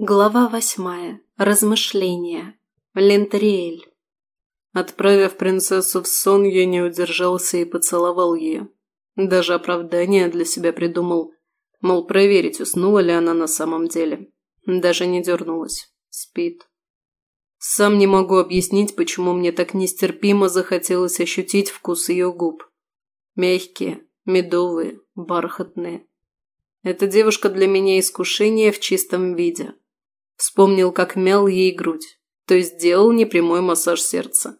Глава восьмая. Размышления. Лентериэль. Отправив принцессу в сон, я не удержался и поцеловал ее. Даже оправдание для себя придумал. Мол, проверить, уснула ли она на самом деле. Даже не дернулась. Спит. Сам не могу объяснить, почему мне так нестерпимо захотелось ощутить вкус ее губ. Мягкие, медовые, бархатные. Эта девушка для меня искушение в чистом виде. Вспомнил, как мял ей грудь, то есть делал непрямой массаж сердца.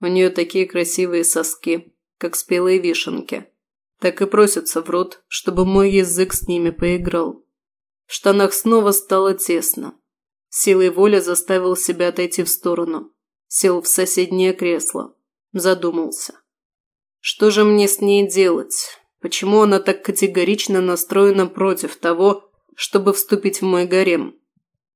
У нее такие красивые соски, как спелые вишенки. Так и просятся в рот, чтобы мой язык с ними поиграл. В штанах снова стало тесно. Силой воли заставил себя отойти в сторону. Сел в соседнее кресло. Задумался. Что же мне с ней делать? Почему она так категорично настроена против того, чтобы вступить в мой гарем?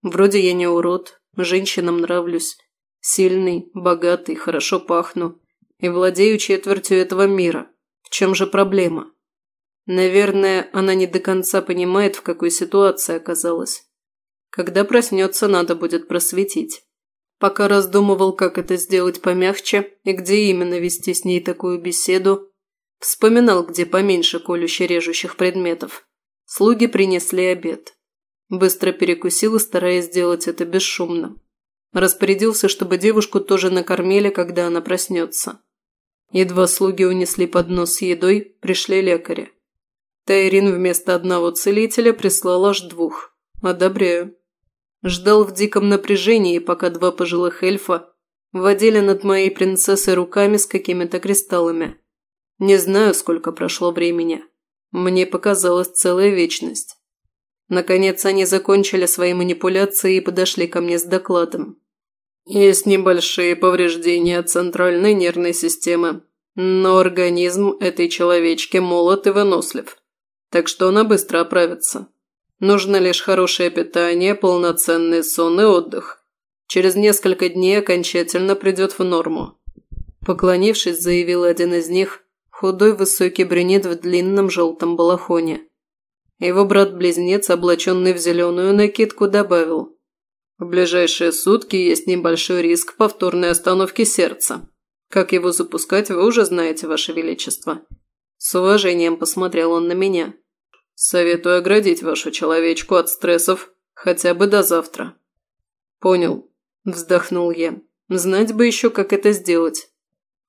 Вроде я не урод, женщинам нравлюсь. Сильный, богатый, хорошо пахну. И владею четвертью этого мира. В чем же проблема? Наверное, она не до конца понимает, в какой ситуации оказалась. Когда проснется, надо будет просветить. Пока раздумывал, как это сделать помягче и где именно вести с ней такую беседу, вспоминал, где поменьше колюще-режущих предметов. Слуги принесли обед. Быстро перекусил, стараясь сделать это бесшумно. Распорядился, чтобы девушку тоже накормили, когда она проснется. Едва слуги унесли поднос с едой, пришли лекари. Тайрин вместо одного целителя прислал аж двух. Одобряю. Ждал в диком напряжении, пока два пожилых эльфа водили над моей принцессой руками с какими-то кристаллами. Не знаю, сколько прошло времени. Мне показалась целая вечность. Наконец они закончили свои манипуляции и подошли ко мне с докладом. Есть небольшие повреждения центральной нервной системы, но организм этой человечки молод и вынослив, так что она быстро оправится. Нужно лишь хорошее питание, полноценный сон и отдых. Через несколько дней окончательно придет в норму. Поклонившись, заявил один из них, худой высокий брюнет в длинном желтом балахоне. Его брат-близнец, облаченный в зеленую накидку, добавил. В ближайшие сутки есть небольшой риск повторной остановки сердца. Как его запускать, вы уже знаете, Ваше Величество. С уважением посмотрел он на меня. Советую оградить вашу человечку от стрессов хотя бы до завтра. Понял. Вздохнул я. Знать бы еще, как это сделать.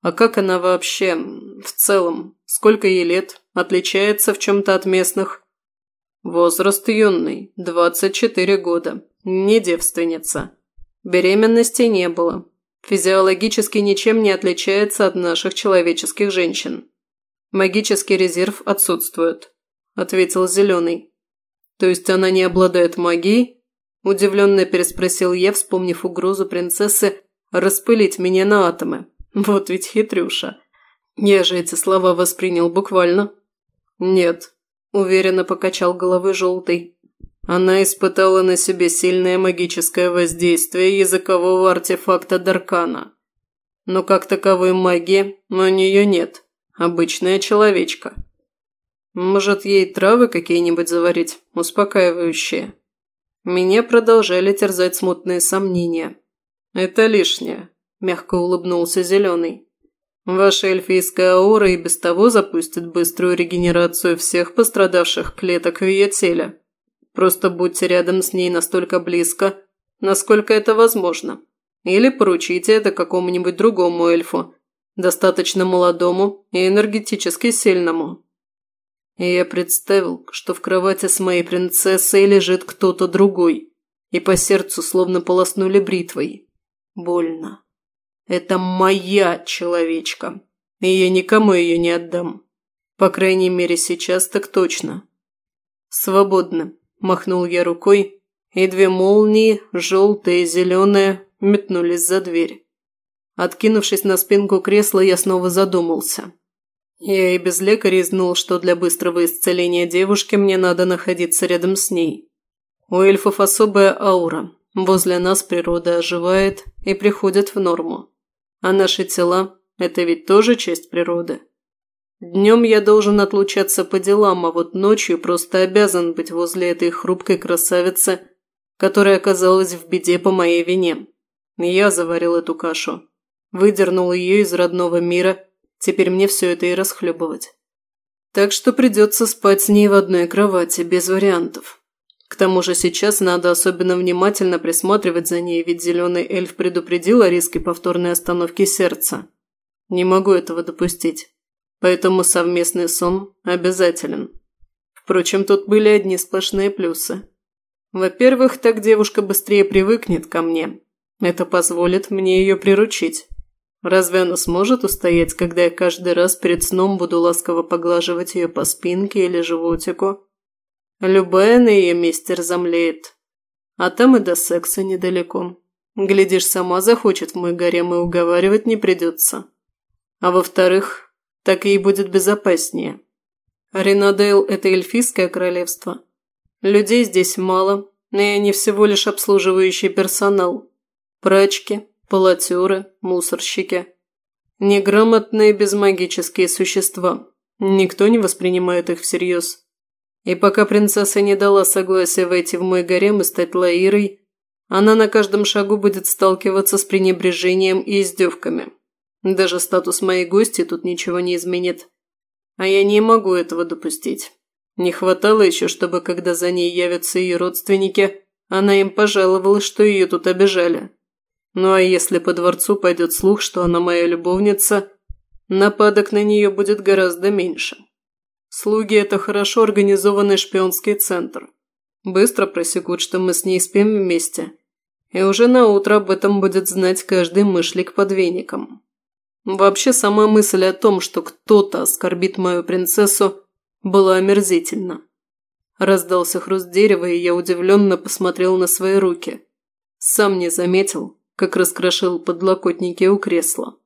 А как она вообще, в целом, сколько ей лет, отличается в чем-то от местных? Возраст юный, 24 года, не девственница. Беременности не было. Физиологически ничем не отличается от наших человеческих женщин. Магический резерв отсутствует, ответил Зеленый. То есть она не обладает магией? Удивленно переспросил я, вспомнив угрозу принцессы распылить меня на атомы. Вот ведь хитрюша. Я же эти слова воспринял буквально. Нет, – уверенно покачал головой желтый. Она испытала на себе сильное магическое воздействие языкового артефакта Даркана. Но как таковой магии у нее нет. Обычная человечка. Может, ей травы какие-нибудь заварить, успокаивающие? Меня продолжали терзать смутные сомнения. «Это лишнее», – мягко улыбнулся Зеленый. Ваша эльфийская аура и без того запустит быструю регенерацию всех пострадавших клеток в ее теле. Просто будьте рядом с ней настолько близко, насколько это возможно. Или поручите это какому-нибудь другому эльфу, достаточно молодому и энергетически сильному. И я представил, что в кровати с моей принцессой лежит кто-то другой, и по сердцу словно полоснули бритвой. Больно. Это моя человечка, и я никому ее не отдам. По крайней мере, сейчас так точно. Свободно, махнул я рукой, и две молнии, желтая и зеленая, метнулись за дверь. Откинувшись на спинку кресла, я снова задумался. Я и без лекаря знал, что для быстрого исцеления девушки мне надо находиться рядом с ней. У эльфов особая аура. Возле нас природа оживает и приходит в норму. А наши тела – это ведь тоже часть природы. Днем я должен отлучаться по делам, а вот ночью просто обязан быть возле этой хрупкой красавицы, которая оказалась в беде по моей вине. Я заварил эту кашу. Выдернул ее из родного мира, теперь мне все это и расхлебывать. Так что придется спать с ней в одной кровати, без вариантов. К тому же сейчас надо особенно внимательно присматривать за ней, ведь зеленый эльф предупредил о риске повторной остановки сердца. Не могу этого допустить. Поэтому совместный сон обязателен. Впрочем, тут были одни сплошные плюсы. Во-первых, так девушка быстрее привыкнет ко мне. Это позволит мне ее приручить. Разве она сможет устоять, когда я каждый раз перед сном буду ласково поглаживать ее по спинке или животику? Любая на ее месте разомлеет. А там и до секса недалеко. Глядишь, сама захочет в мой гарем и уговаривать не придется. А во-вторых, так ей будет безопаснее. Ринадейл – это эльфийское королевство. Людей здесь мало, но и они всего лишь обслуживающий персонал. Прачки, полотеры, мусорщики. Неграмотные безмагические существа. Никто не воспринимает их всерьез. И пока принцесса не дала согласия войти в мой гарем и стать Лаирой, она на каждом шагу будет сталкиваться с пренебрежением и издевками. Даже статус моей гости тут ничего не изменит. А я не могу этого допустить. Не хватало еще, чтобы, когда за ней явятся ее родственники, она им пожаловалась, что ее тут обижали. Ну а если по дворцу пойдет слух, что она моя любовница, нападок на нее будет гораздо меньше. Слуги – это хорошо организованный шпионский центр. Быстро просекут, что мы с ней спим вместе. И уже на утро об этом будет знать каждый мышлик под веником. Вообще, сама мысль о том, что кто-то оскорбит мою принцессу, была омерзительна. Раздался хруст дерева, и я удивленно посмотрел на свои руки. Сам не заметил, как раскрошил подлокотники у кресла.